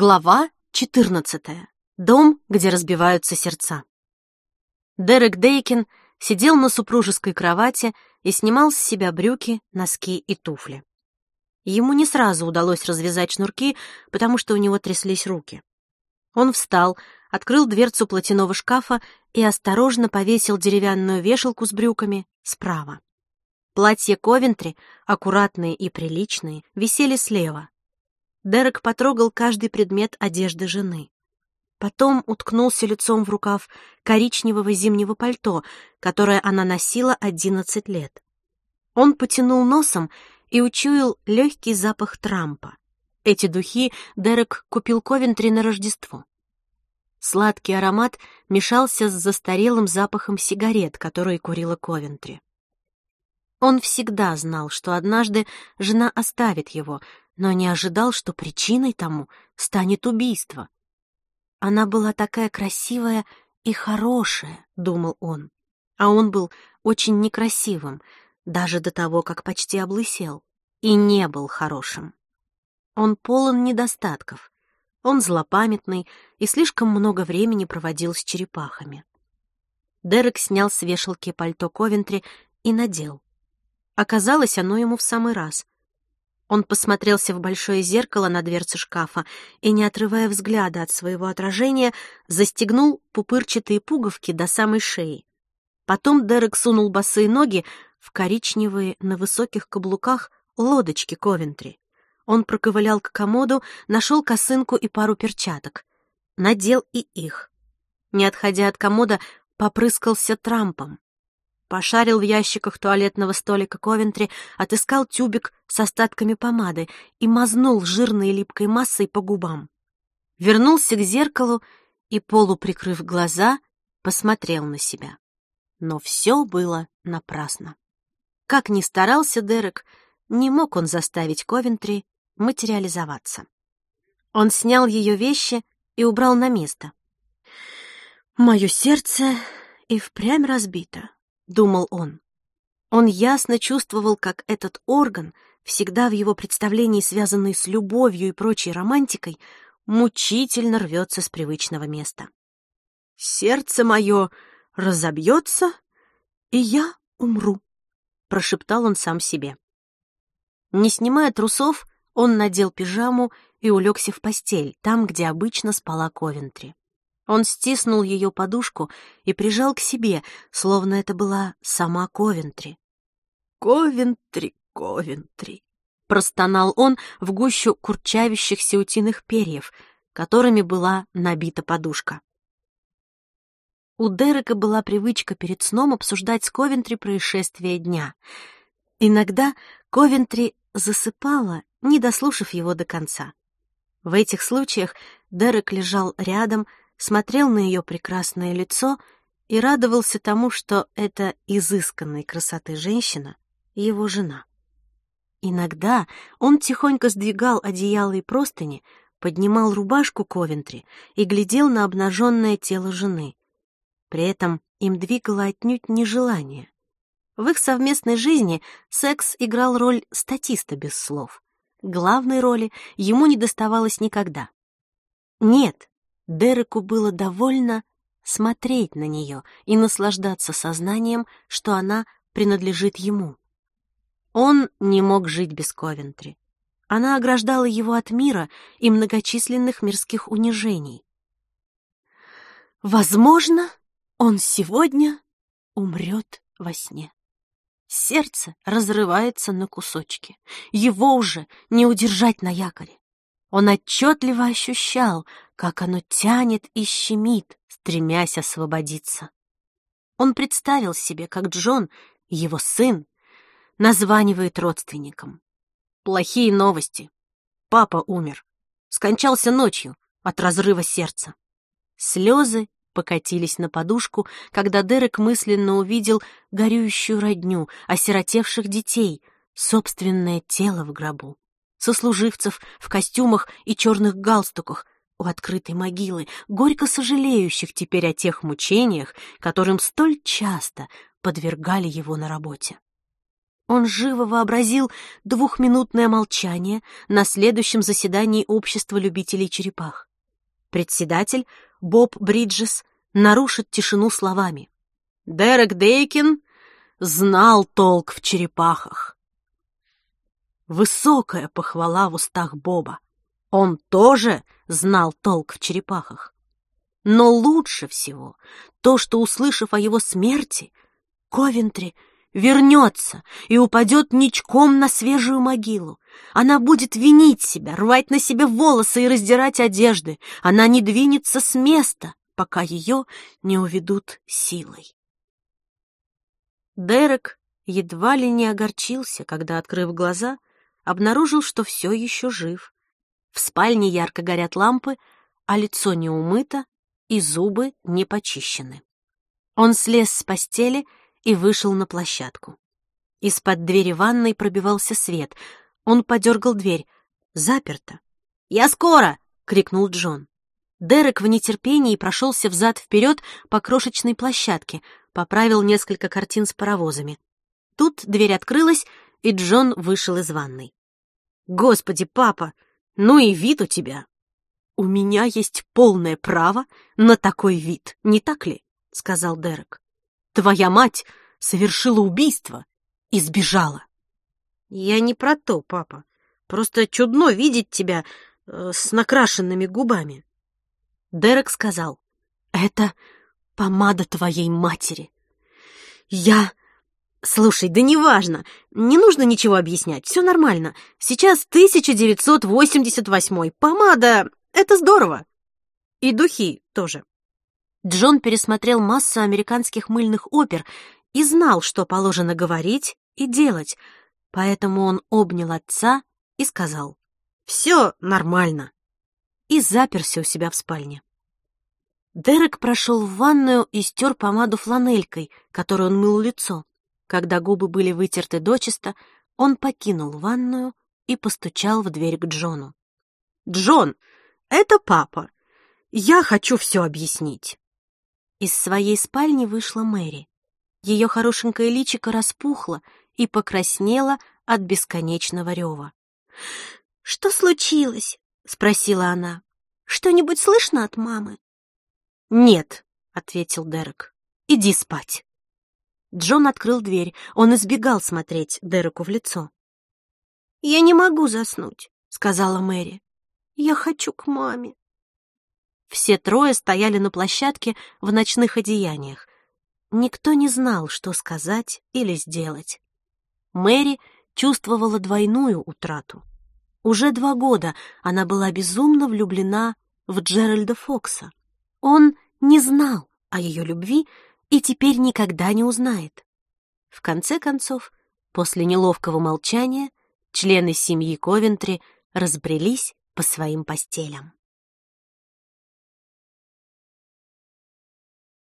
Глава 14. Дом, где разбиваются сердца. Дерек Дейкин сидел на супружеской кровати и снимал с себя брюки, носки и туфли. Ему не сразу удалось развязать шнурки, потому что у него тряслись руки. Он встал, открыл дверцу платяного шкафа и осторожно повесил деревянную вешалку с брюками справа. Платья Ковентри, аккуратные и приличные, висели слева, Дерек потрогал каждый предмет одежды жены. Потом уткнулся лицом в рукав коричневого зимнего пальто, которое она носила одиннадцать лет. Он потянул носом и учуял легкий запах трампа. Эти духи Дерек купил Ковентри на Рождество. Сладкий аромат мешался с застарелым запахом сигарет, которые курила Ковентри. Он всегда знал, что однажды жена оставит его, но не ожидал, что причиной тому станет убийство. Она была такая красивая и хорошая, думал он, а он был очень некрасивым, даже до того, как почти облысел, и не был хорошим. Он полон недостатков, он злопамятный и слишком много времени проводил с черепахами. Дерек снял с вешалки пальто Ковентри и надел. Оказалось, оно ему в самый раз — он посмотрелся в большое зеркало на дверце шкафа и, не отрывая взгляда от своего отражения, застегнул пупырчатые пуговки до самой шеи. Потом Дерек сунул босые ноги в коричневые на высоких каблуках лодочки Ковентри. Он проковылял к комоду, нашел косынку и пару перчаток. Надел и их. Не отходя от комода, попрыскался трампом. Пошарил в ящиках туалетного столика Ковентри, отыскал тюбик с остатками помады и мазнул жирной липкой массой по губам. Вернулся к зеркалу и, полуприкрыв глаза, посмотрел на себя. Но все было напрасно. Как ни старался Дерек, не мог он заставить Ковентри материализоваться. Он снял ее вещи и убрал на место. «Мое сердце и впрямь разбито», думал он. Он ясно чувствовал, как этот орган, всегда в его представлении связанный с любовью и прочей романтикой, мучительно рвется с привычного места. «Сердце мое разобьется, и я умру», — прошептал он сам себе. Не снимая трусов, он надел пижаму и улегся в постель, там, где обычно спала Ковентри. Он стиснул ее подушку и прижал к себе, словно это была сама Ковентри. «Ковентри, Ковентри!» — простонал он в гущу курчавящихся утиных перьев, которыми была набита подушка. У Дерека была привычка перед сном обсуждать с Ковентри происшествия дня. Иногда Ковентри засыпала, не дослушав его до конца. В этих случаях Дерек лежал рядом, смотрел на ее прекрасное лицо и радовался тому, что эта изысканной красоты женщина — его жена. Иногда он тихонько сдвигал одеяло и простыни, поднимал рубашку Ковентри и глядел на обнаженное тело жены. При этом им двигало отнюдь не желание. В их совместной жизни секс играл роль статиста без слов. Главной роли ему не доставалось никогда. Нет, Дереку было довольно смотреть на нее и наслаждаться сознанием, что она принадлежит ему. Он не мог жить без Ковентри. Она ограждала его от мира и многочисленных мирских унижений. Возможно, он сегодня умрет во сне. Сердце разрывается на кусочки. Его уже не удержать на якоре. Он отчетливо ощущал, как оно тянет и щемит, стремясь освободиться. Он представил себе, как Джон, его сын, названивает родственникам. Плохие новости. Папа умер. Скончался ночью от разрыва сердца. Слезы покатились на подушку, когда Дерек мысленно увидел горюющую родню, осиротевших детей, собственное тело в гробу сослуживцев в костюмах и черных галстуках у открытой могилы, горько сожалеющих теперь о тех мучениях, которым столь часто подвергали его на работе. Он живо вообразил двухминутное молчание на следующем заседании Общества любителей черепах. Председатель, Боб Бриджес, нарушит тишину словами. Дерек Дейкин знал толк в черепахах. Высокая похвала в устах Боба. Он тоже знал толк в черепахах. Но лучше всего то, что, услышав о его смерти, Ковентри вернется и упадет ничком на свежую могилу. Она будет винить себя, рвать на себе волосы и раздирать одежды. Она не двинется с места, пока ее не уведут силой. Дерек едва ли не огорчился, когда, открыв глаза, обнаружил, что все еще жив. В спальне ярко горят лампы, а лицо не умыто и зубы не почищены. Он слез с постели и вышел на площадку. Из-под двери ванной пробивался свет. Он подергал дверь. Заперто. «Я скоро!» — крикнул Джон. Дерек в нетерпении прошелся взад-вперед по крошечной площадке, поправил несколько картин с паровозами. Тут дверь открылась, и Джон вышел из ванной. Господи, папа, ну и вид у тебя. У меня есть полное право на такой вид, не так ли? Сказал Дерек. Твоя мать совершила убийство и сбежала. Я не про то, папа. Просто чудно видеть тебя э, с накрашенными губами. Дерек сказал, это помада твоей матери. Я «Слушай, да неважно. Не нужно ничего объяснять. Все нормально. Сейчас 1988. Помада — это здорово. И духи тоже». Джон пересмотрел массу американских мыльных опер и знал, что положено говорить и делать, поэтому он обнял отца и сказал «Все нормально» и заперся у себя в спальне. Дерек прошел в ванную и стер помаду фланелькой, которой он мыл лицо. Когда губы были вытерты дочисто, он покинул ванную и постучал в дверь к Джону. «Джон, это папа. Я хочу все объяснить». Из своей спальни вышла Мэри. Ее хорошенькое личико распухло и покраснело от бесконечного рева. «Что случилось?» — спросила она. «Что-нибудь слышно от мамы?» «Нет», — ответил Дерек. «Иди спать». Джон открыл дверь. Он избегал смотреть Дереку в лицо. «Я не могу заснуть», — сказала Мэри. «Я хочу к маме». Все трое стояли на площадке в ночных одеяниях. Никто не знал, что сказать или сделать. Мэри чувствовала двойную утрату. Уже два года она была безумно влюблена в Джеральда Фокса. Он не знал о ее любви, и теперь никогда не узнает. В конце концов, после неловкого молчания, члены семьи Ковентри разбрелись по своим постелям.